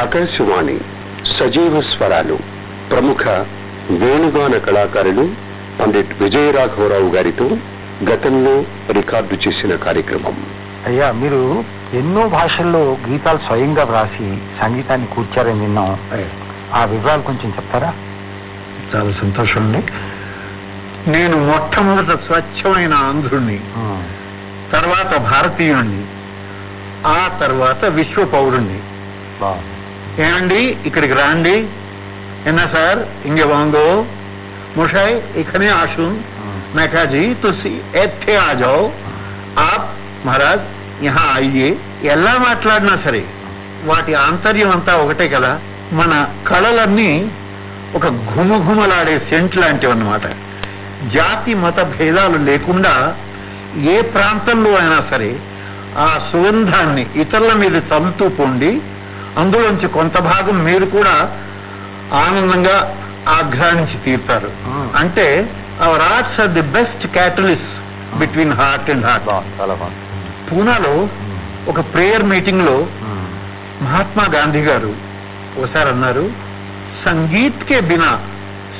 ఆకాశవాణి సజీవ స్వరాలు ప్రముఖ వేణుగాన కళాకారులు పండిట్ విజయరాఘవరావు గారితో గతంలో రికార్డు చేసిన కార్యక్రమం. అయ్యా మీరు ఎన్నో భాషల్లో గీతాలు స్వయంగా వ్రాసి సంగీతాన్ని కూర్చారని విన్నాం. ఆ వివరాలు కొంచెం చెప్తారా? చాలా సంతోషం అండి నేను మొట్టమొదట స్వచ్ఛమైన ఆంధ్రుణ్ణి తర్వాత భారతీయుణ్ణి ఆ తర్వాత విశ్వ పౌరుణ్ణి బాగుంది. ఏమండి? ఇక్కడికి రాండి. ఎన్నా సార్? ఇంకే బాగుందో ముషాయ్ ఇక్కడే ఆశు. मैं తుసి ఎత్తే ఆజావు. ఆప్ మహారాజ్ ఇహా అయ్యే ఎలా మాట్లాడినా సరే వాటి ఆంతర్యం అంతా ఒకటే కదా. మన కళలన్నీ ఒక ఘుమఘుమలాడే సెంట్ లాంటివి అన్నమాట జాతి మత భేదాలు లేకుండా ఏ ప్రాంతంలో అయినా సరే ఆ సుగంధాన్ని ఇతరుల మీద చల్లుతూ పొండి. అందులోంచి కొంత భాగం మీరు కూడా ఆనందంగా ఆఘ్రానించి తీరుతారు. అంటే our arts are the best catalyst between heart and heart చాలా బాగుంది. పూనాలో ఒక ప్రేయర్ మీటింగ్లో మహాత్మా గాంధీ గారు ఒకసారి అన్నారు సంగీత్ కే బినా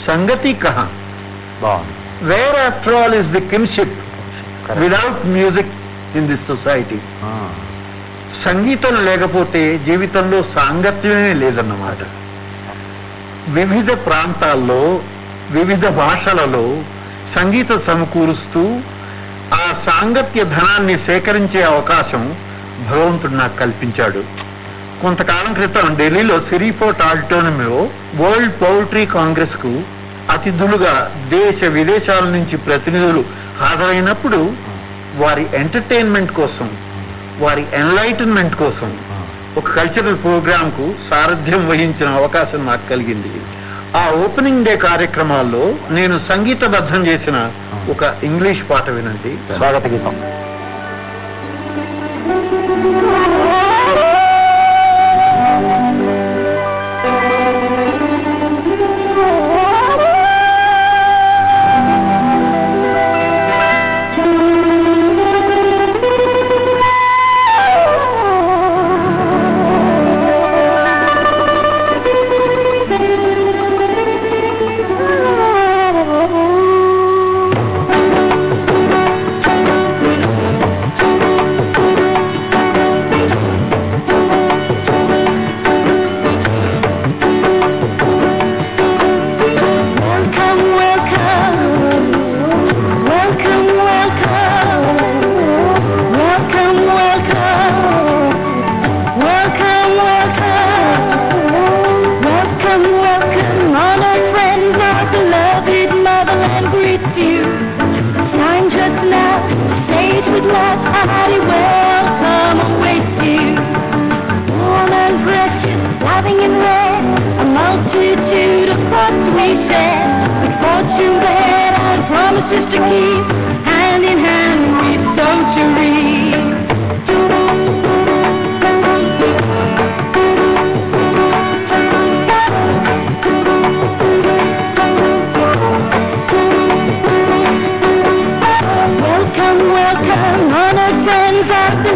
సంగతి కహా? Where after all is the kinship without music in this society సంగీతం లేకపోతే జీవితంలో సాంగత్యమే లేదన్నమాట. వివిధ ప్రాంతాల్లో వివిధ భాషలలో సంగీతం సమకూరుస్తూ ఆ సాంగత్య ధనాన్ని సేకరించే అవకాశం భగవంతుడు నాకు కల్పించాడు. కొంతకాలం క్రితం ఢిల్లీలో సిరిపోర్ట్ ఆడిటోరియంలో వరల్డ్ పౌల్ట్రీ కాంగ్రెస్కు అతిథులుగా దేశ విదేశాల నుంచి ప్రతినిధులు హాజరైనప్పుడు వారి ఎంటర్టైన్మెంట్ కోసం వారి ఎన్లైటన్మెంట్ కోసం ఒక కల్చరల్ ప్రోగ్రామ్కు సారథ్యం వహించిన అవకాశం నాకు కలిగింది. ఆ ఓపెనింగ్ డే కార్యక్రమాల్లో నేను సంగీతబద్ధం చేసిన ఒక ఇంగ్లీష్ పాట వినండి. స్వాగత గీతం. Motherland greets you. Shine just now, stage with love, a hearty welcome awaits you. Warm and precious, loving and rare, a multitude of thoughts we share. With fortune that and promises to keep, hand in hand we sow to reap.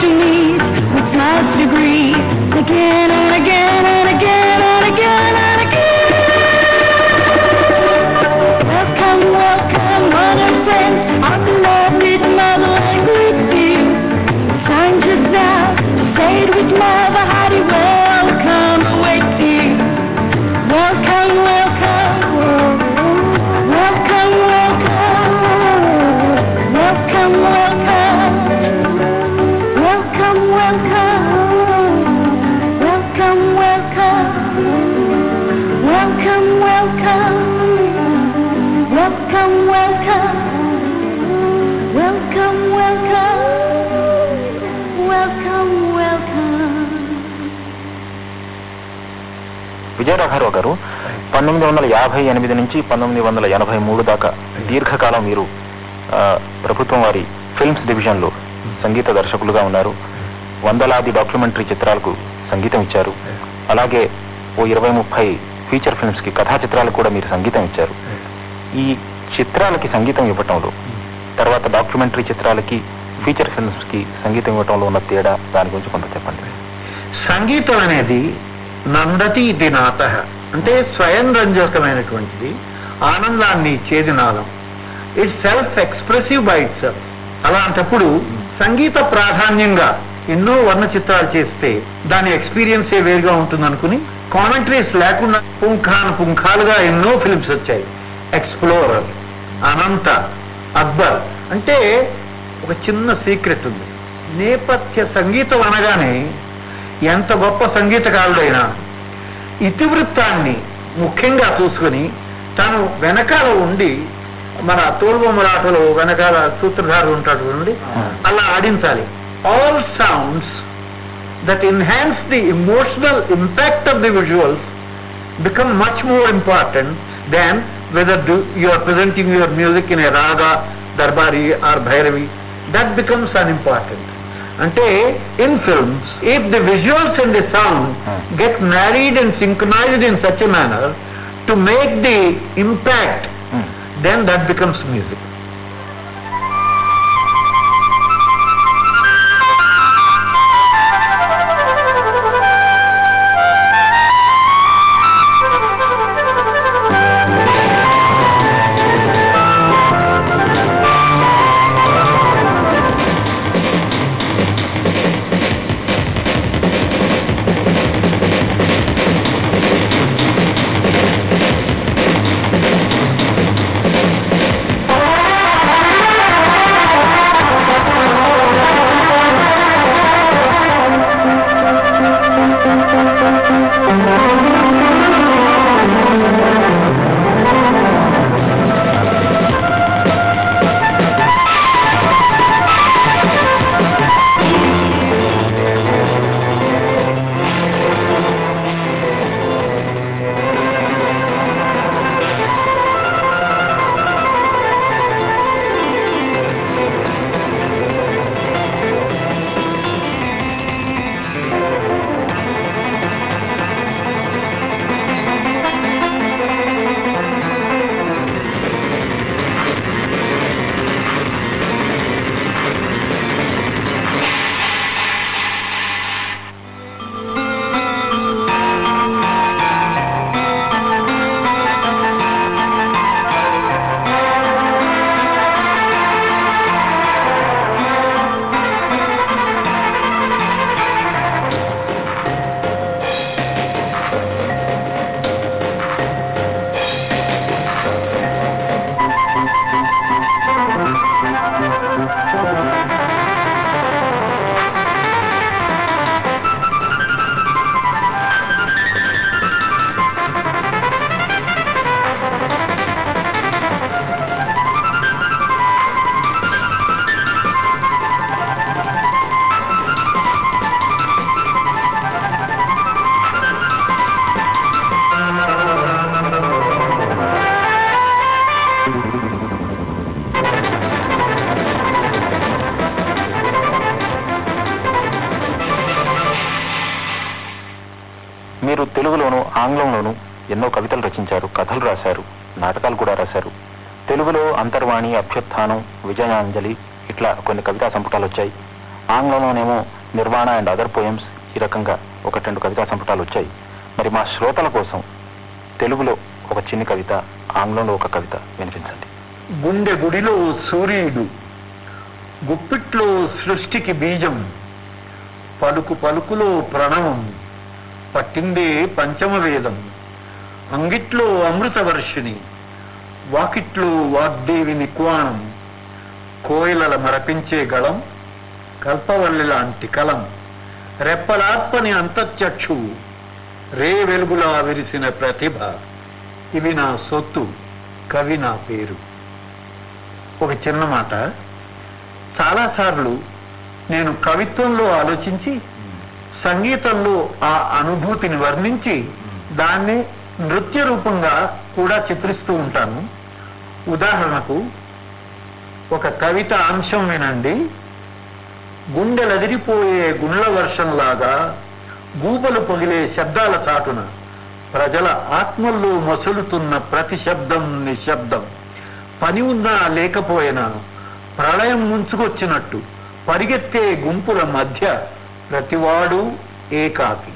to me. విజయరాఘారావు గారు పంతొమ్మిది వందల యాభై ఎనిమిది నుంచి పంతొమ్మిది వందల ఎనభై మూడు దాకా దీర్ఘకాలం మీరు ప్రభుత్వం వారి ఫిల్మ్స్ డివిజన్లో సంగీత దర్శకులుగా ఉన్నారు. వందలాది డాక్యుమెంటరీ చిత్రాలకు సంగీతం ఇచ్చారు. అలాగే ఓ ఇరవై ముప్పై ఫీచర్ ఫిల్మ్స్కి కథా చిత్రాలకు కూడా మీరు సంగీతం ఇచ్చారు. ఈ చిత్రాలకి సంగీతం ఇవ్వటంలో తర్వాత డాక్యుమెంటరీ చిత్రాలకి ఫీచర్ ఫిల్మ్స్కి సంగీతం ఇవ్వటంలో ఉన్న తేడా దాని గురించి కొంత చెప్పండి. సంగీతం అనేది నందతి ఇది నాత అంటే స్వయం రంజకమైనటువంటిది ఆనందాన్ని ఇచ్చేది నాదం itself expressive by itself అలాంటప్పుడు సంగీత ప్రాధాన్యంగా ఎన్నో వర్ణ చిత్రాలు చేస్తే దాని ఎక్స్పీరియన్సే వేరుగా ఉంటుంది అనుకుని కామెంటరీస్ లేకుండా పుంఖాను పుంఖాలుగా ఎన్నో ఫిల్మ్స్ వచ్చాయి. ఎక్స్ప్లోరర్ అనంత అక్బర్. అంటే ఒక చిన్న సీక్రెట్ ఉంది. నేపథ్య సంగీతం అనగానే ఎంత గొప్ప సంగీతకారుడైనా ఇతివృత్తాన్ని ముఖ్యంగా చూసుకుని తను వెనకాల ఉండి మన తోలుబొమ్మలాటలో వెనకాల సూత్రధారుడు ఉంటాడు చూడండి అలా ఆడించాలి. All sounds that enhance the emotional impact of the visuals become much more important than whether do, you are presenting your music in a raga, darbari or bhairavi. That becomes unimportant. అంటే in films if the visuals and the sound Hmm. Get married and synchronised in such a manner to make the impact Hmm. Then that becomes music వీరు తెలుగులోను ఆంగ్లంలోను ఎన్నో కవితలు రచించారు కథలు రాశారు నాటకాలు కూడా రాశారు. తెలుగులో అంతర్వాణి అభ్యుత్థానం విజయాంజలి ఇట్లా కొన్ని కవితా సంపుటాలు వచ్చాయి. ఆంగ్లంలోనేమో నిర్వాణ అండ్ అదర్ పోయమ్స్ ఈ రకంగా ఒకటి రెండు కవితా సంపుటాలు వచ్చాయి. మరి మా శ్రోతల కోసం తెలుగులో ఒక చిన్ని కవిత ఆంగ్లంలో ఒక కవిత వినిపించండి. గుండె గుడిలో సూర్యుడు గుప్పిట్లో సృష్టికి బీజం పలుకు పలుకులో ప్రణవం. పట్టిందే పంచమ వేదం అంగిట్లో అమృతవర్షిని వాకిట్లో వాగ్దేవి నిక్వాణం కోయిలల మరపించే గళం కల్పవల్లి లాంటి కలం రెప్పలాత్మని అంతచక్షు రే వెలుగులా విరిసిన ప్రతిభ. ఇవి నా సొత్తు కవి నా పేరు. ఒక చిన్న మాట చాలాసార్లు నేను కవిత్వంలో ఆలోచించి సంగీతంలో ఆ అనుభూతిని వర్ణించి దాన్ని నృత్య రూపంగా కూడా చిత్రిస్తూ ఉంటాను. ఉదాహరణకు ఒక కవిత అంశం వినండి. గుండెలదిరిపోయే గుండ్ల వర్షంలాగా గూబలు పగిలే శబ్దాల చాటున ప్రజల ఆత్మల్లో మసులుతున్న ప్రతి శబ్దం నిశ్శబ్దం. పని ఉన్నా లేకపోయినా ప్రళయం ముంచుకొచ్చినట్టు పరిగెత్తే గుంపుల మధ్య ప్రతివాడు ఏకాకి.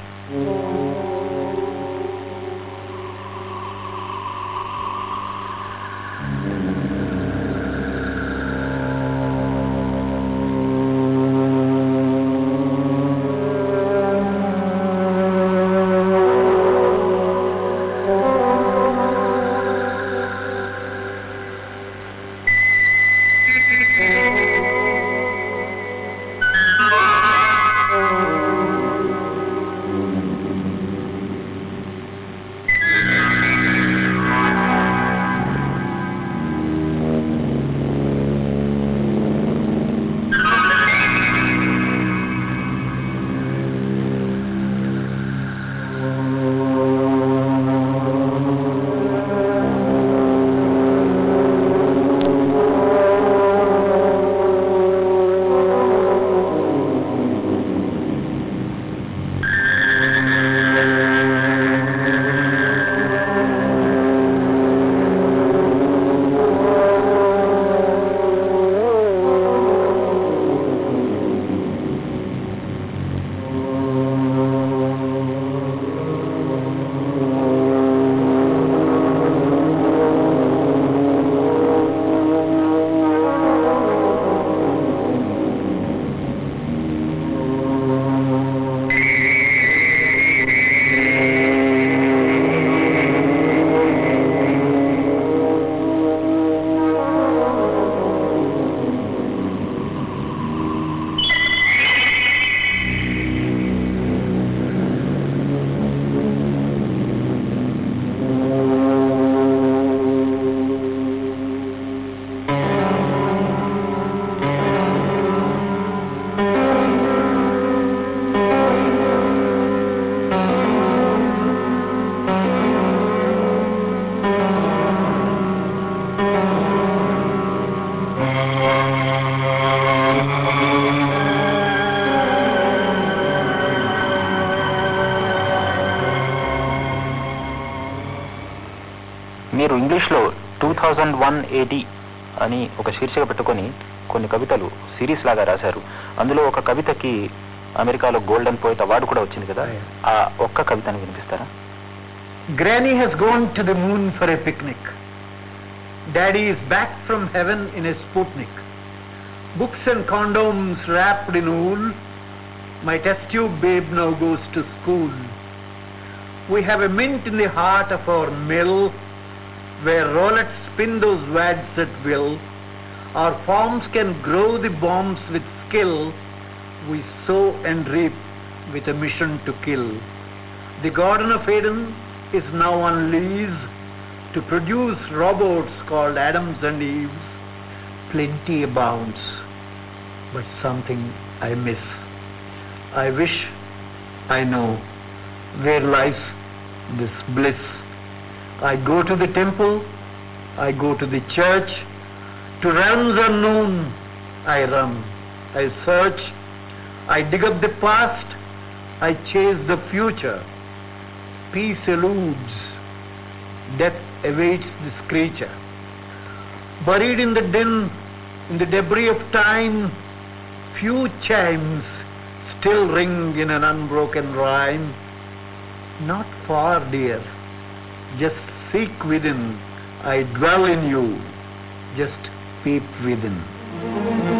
ఇంగ్లీష్లో టూ థౌజండ్ వన్ ఏటీ అని ఒక శీర్షిక పెట్టుకొని కొన్ని కవితలు సిరీస్ లాగా రాశారు. అందులో ఒక కవితకి అమెరికాలో గోల్డెన్ పోయిట్ అవార్డు కూడా వచ్చింది కదా ఆ ఒక్క కవితను వినిపిస్తారా? Granny has gone to the moon for a picnic daddy is back from heaven in a sputnik books and condoms wrapped in wool my test you babe now goes to school we have a mint in the heart of our milk where rollets spin those wads at will. Our farms can grow the bombs with skill. We sow and reap with a mission to kill. The Garden of Eden is now on lease to produce robots called Adams and Eves. Plenty abounds, but something I miss. I wish I know where lies this bliss. I go to the temple, I go to the church, to realms unknown I run. I search, I dig up the past, I chase the future. Peace eludes, death awaits this creature. Buried in the din, in the debris of time, few chimes still ring in an unbroken rhyme. Not far, dear, just seek within, I dwell in you, just peep within.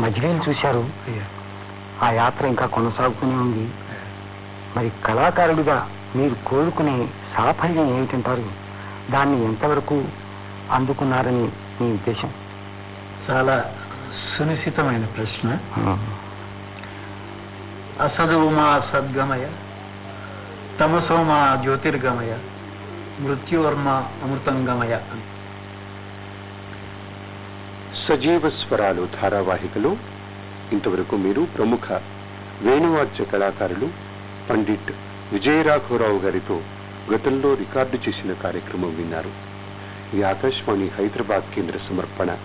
మజిలీలు చూశారు. ఆ యాత్ర ఇంకా కొనసాగుతూనే ఉంది. మరి కళాకారుడిగా మీరు కోరుకునే సాఫల్యం ఏమిటంటారు? దాన్ని ఎంతవరకు అందుకున్నారని మీ ఉద్దేశం? చాలా సునిశ్చితమైన ప్రశ్న. అసదుమా సద్గమయ తమసోమా జ్యోతిర్గమయ మృత్యువర్మ అమృతంగమయ అని సజీవ స్వరాలు ధారావాహికలో ఇంతవరకు మీరు ప్రముఖ వేణువాద్య కళాకారులు పండిట్ విజయరాఘవరావు గారితో గతంలో రికార్డు చేసిన కార్యక్రమం విన్నారు. ఈ ఆకాశవాణి హైదరాబాద్ కేంద్ర సమర్పణ.